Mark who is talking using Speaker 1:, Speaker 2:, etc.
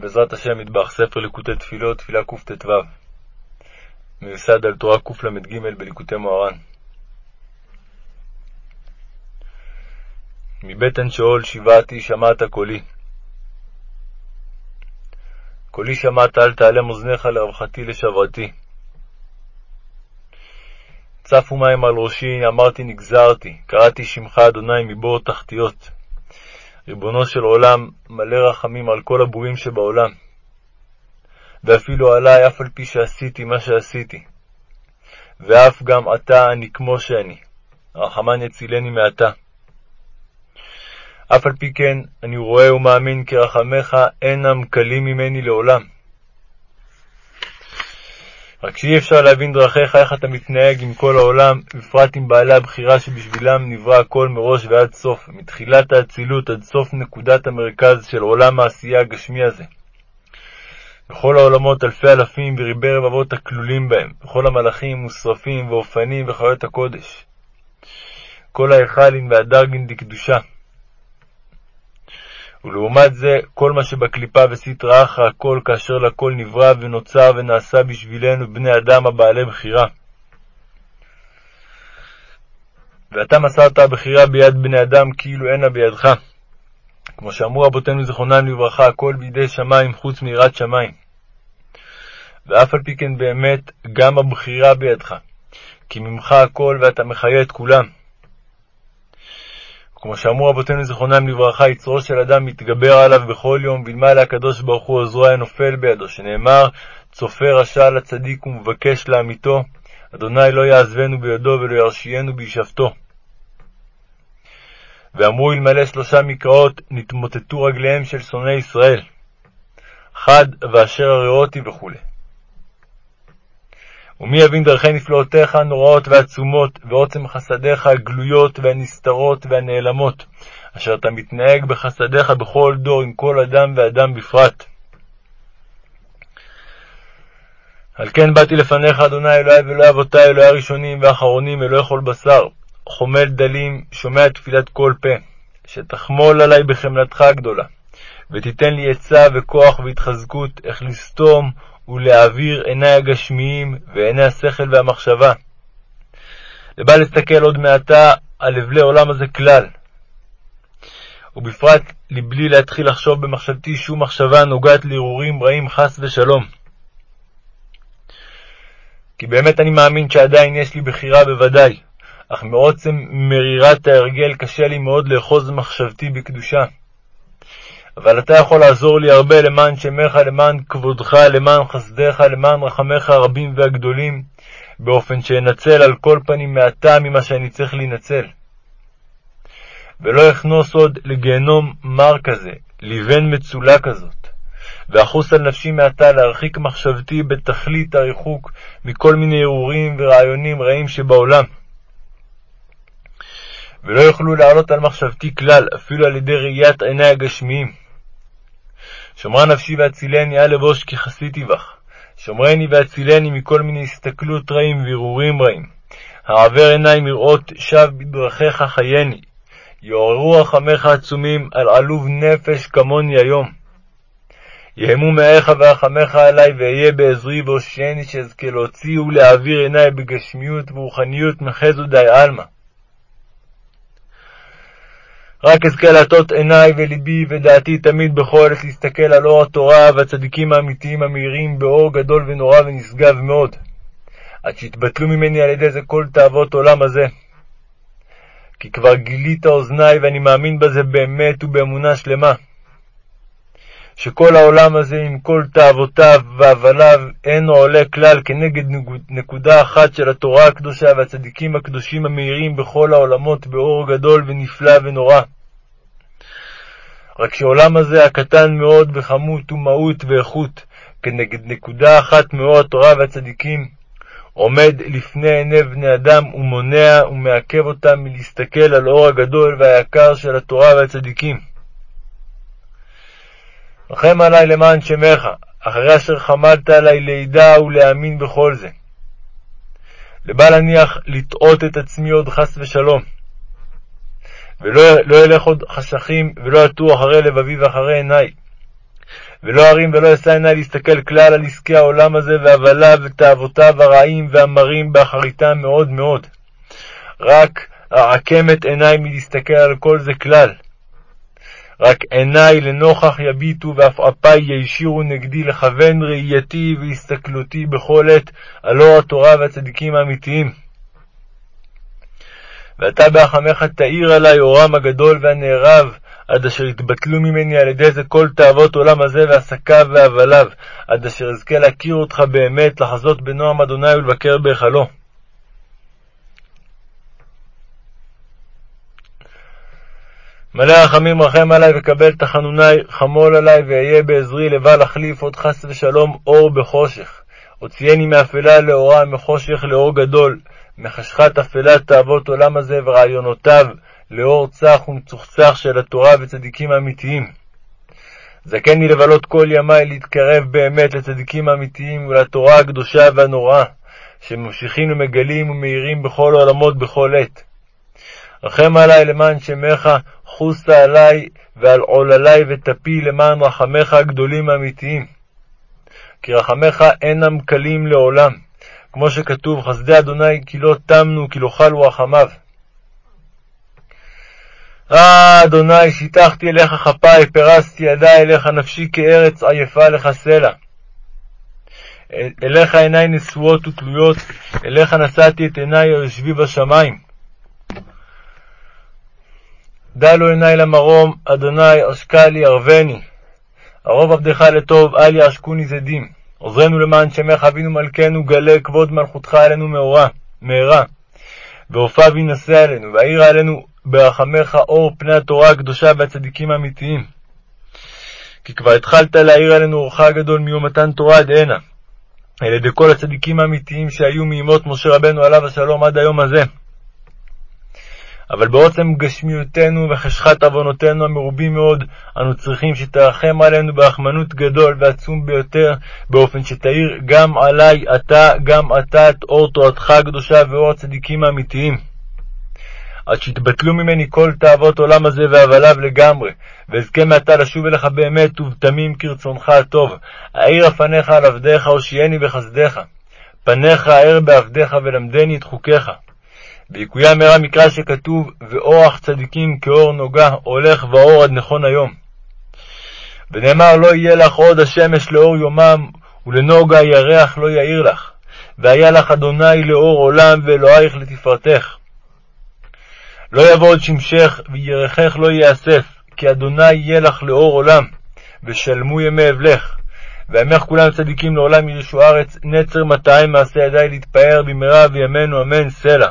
Speaker 1: בעזרת השם מטבח, ספר ליקוטי תפילות, תפילה קט"ו, מיוסד על תורה קל"ג בליקוטי מוהר"ן. מבטן שאול שבעתי שמעת קולי. קולי שמעת אל תעלם אוזניך לרווחתי לשברתי. צפו מים על ראשי, אמרתי נגזרתי, קראתי שמך אדוני מבור תחתיות. ריבונו של עולם, מלא רחמים על כל הבורים שבעולם. ואפילו עלי, אף על פי שעשיתי מה שעשיתי. ואף גם עתה אני כמו שאני. רחמן יצילני מעתה. אף על פי כן, אני רואה ומאמין כי רחמך אינם קלים ממני לעולם. רק שאי אפשר להבין דרכיך איך אתה מתנהג עם כל העולם, בפרט עם בעלי הבחירה שבשבילם נברא הכל מראש ועד סוף, מתחילת האצילות עד סוף נקודת המרכז של עולם העשייה הגשמי הזה. בכל העולמות אלפי אלפים וריבי רבבות הכלולים בהם, בכל המלאכים ושרפים ואופנים וחיות הקודש. כל ההיכלים והדרגין דקדושה. ולעומת זה, כל מה שבקליפה וסטרא אחרא הכל, כאשר לכל נברא ונוצר ונעשה בשבילנו בני אדם הבעלי בחירה. ואתה מסרת הבחירה ביד בני אדם כאילו אינה בידך. כמו שאמרו רבותינו זיכרונם לברכה, הכל בידי שמיים חוץ מיראת שמיים. ואף על פי כן באמת, גם הבחירה בידך, כי ממך הכל ואתה מחיה את כולם. כמו שאמרו רבותינו זיכרונם לברכה, יצרו של אדם מתגבר עליו בכל יום, וילמלא הקדוש ברוך הוא עוזרו היה נופל בידו, שנאמר, צופה רשע לצדיק ומבקש לעמיתו, אדוני לא יעזבנו בידו ולא ירשיינו בישבתו. ואמרו אלמלא שלושה מקראות, נתמוטטו רגליהם של שונאי ישראל. חד ואשר הריאותי וכו'. ומי יבין דרכי נפלאותיך הנוראות והעצומות, ועוצם חסדיך הגלויות והנסתרות והנעלמות, אשר אתה מתנהג בחסדיך בכל דור עם כל אדם ואדם בפרט. על כן באתי לפניך, אדוני אלוהי ואלוהי אבותי, אלוהי הראשונים והאחרונים, אלוהי כל בשר, חומל דלים, שומע תפילת כל פה, שתחמול עלי בחמלתך הגדולה, ותיתן לי עצה וכוח והתחזקות, איך לסתום ולהעביר עיני הגשמיים ועיני השכל והמחשבה. ובא להסתכל עוד מעתה על אבלי עולם הזה כלל. ובפרט לבלי להתחיל לחשוב במחשבתי שום מחשבה הנוגעת להרהורים רעים חס ושלום. כי באמת אני מאמין שעדיין יש לי בחירה בוודאי, אך מעוצם מרירת ההרגל קשה לי מאוד לאחוז מחשבתי בקדושה. אבל אתה יכול לעזור לי הרבה למען שמך, למען כבודך, למען חסדיך, למען רחמיך הרבים והגדולים, באופן שאנצל על כל פנים מעתה ממה שאני צריך להינצל. ולא אכנוס עוד לגיהנום מר כזה, לבן מצולה כזאת. ואחוס על נפשי מעתה להרחיק מחשבתי בתכלית הריחוק מכל מיני הרהורים ורעיונים רעים שבעולם. ולא יוכלו לעלות על מחשבתי כלל, אפילו על ידי ראיית עיני הגשמיים. שמרה נפשי והצילני, אל אבוש כי חסיתי בך. שומרני והצילני מכל מיני הסתכלות רעים והרהורים רעים. העבר עיני מראות שב בדרכיך חייני. יעוררו רחמיך עצומים על עלוב נפש כמוני היום. יהמו מאיך ורחמך עלי, ואהיה בעזרי והושיעני, שאזכה להוציא ולהעביר עיני בגשמיות ורוחניות מחזו די עלמא. רק אזכה להטות עיני וליבי ודעתי תמיד בכל עת להסתכל על אור התורה והצדיקים האמיתיים המאירים באור גדול ונורא ונשגב מאוד, עד שיתבטלו ממני על ידי זה כל תאוות עולם הזה. כי כבר גילית אוזני ואני מאמין בזה באמת ובאמונה שלמה. שכל העולם הזה עם כל תאוותיו והבליו אינו עולה כלל כנגד נקודה אחת של התורה הקדושה והצדיקים הקדושים המאירים בכל העולמות באור גדול ונפלא ונורא. רק שעולם הזה הקטן מאוד בכמות ומהות ואיכות, כנגד נקודה אחת מאור התורה והצדיקים, עומד לפני עיני בני אדם ומונע ומעכב אותם מלהסתכל על אור הגדול והיקר של התורה והצדיקים. רחם עלי למען שמך, אחרי אשר חמלת עלי לידע ולהאמין בכל זה. לבל אניח לטעות את עצמי עוד חס ושלום. ולא לא ילך עוד חשכים, ולא יטור אחרי לבבי ואחרי עיני. ולא ארים ולא אשא עיני להסתכל כלל על עסקי העולם הזה והבליו ותאוותיו הרעים והמרים באחריתם מאוד מאוד. רק אעקם את עיני מלהסתכל על כל זה כלל. רק עיני לנוכח יביטו ועפעפי יישירו נגדי לכוון ראייתי והסתכלותי בכל עת על אור התורה והצדיקים האמיתיים. ואתה בהחמך תאיר עלי אורם הגדול והנערב, עד אשר יתבטלו ממני על ידי זה כל תאוות עולם הזה ועסקיו והבליו, עד אשר אזכה להכיר אותך באמת, לחזות בנועם אדוני ולבקר בהיכלו. מלא רחמים רחם עלי וקבל תחנוני, חמול עלי ואהיה בעזרי לבל אחליף עוד חס ושלום אור בחושך. הוציאני מאפלה לאורה, מחושך לאור גדול, מחשכת אפלת תאוות עולם הזה ורעיונותיו, לאור צח ומצוחצח של התורה וצדיקים האמיתיים. זכני לבלות כל ימי להתקרב באמת לצדיקים האמיתיים ולתורה הקדושה והנוראה, שממשיכים ומגלים ומאירים בכל העולמות בכל עת. רחם עלי למען שמך, חוסה עלי ועל עוללי וטפי למען רחמך הגדולים האמיתיים. כי רחמך אינם קלים לעולם, כמו שכתוב, חסדי אדוני כי לא תמנו, כי לא חלו רחמיו. אה, אדוני, שיטחתי אליך כפיי, פרסתי ידי אליך נפשי כארץ עייפה לך סלע. אליך עיני נשואות ותלויות, אליך נשאתי את עיני היושבי בשמיים. דלו עיני למרום, אדוני עשקה לי ערבני. ערוב עבדך לטוב, אל יעשקוני זדים. עוזרנו למען שמך אבינו מלכנו, גלה כבוד מלכותך עלינו מהרה. ועופיו יינשא עלינו, והאירה עלינו ברחמך אור פני התורה הקדושה והצדיקים האמיתיים. כי כבר התחלת להאיר עלינו אורך הגדול מיום מתן תורה עד הנה, על ידי כל הצדיקים האמיתיים שהיו מימות משה רבנו עליו השלום עד היום הזה. אבל בעוצם גשמיותנו וחשכת עוונותינו המרובים מאוד, אנו צריכים שתרחם עלינו ברחמנות גדול ועצום ביותר, באופן שתאיר גם עלי, אתה, גם אתה, את אור תורתך הקדושה ואור הצדיקים האמיתיים. עד שיתבטלו ממני כל תאוות עולם הזה והבליו לגמרי, ואזכה מעתה לשוב אליך באמת ובתמים כרצונך הטוב. האיר הפניך על עבדיך, הושיעני בחסדיך. פניך האר בעבדיך ולמדני את חוקיך. ויקוים מהרה מקרא שכתוב, ואורח צדיקים כאור נוגה, הולך ואור עד נכון היום. ונאמר, לא יהיה לך עוד השמש לאור יומם, ולנוגה ירח לא יאיר לך. והיה לך אדוני לאור עולם, ואלוהיך לתפארתך. לא יבוא עוד שמשך, וירכך לא ייאסף, כי אדוני יהיה לך לאור עולם, ושלמו ימי אבלך. וימך כולם צדיקים לעולם ירשו ארץ, נצר מטעי מעשה ידי להתפאר במהרה בימינו אמן סלע.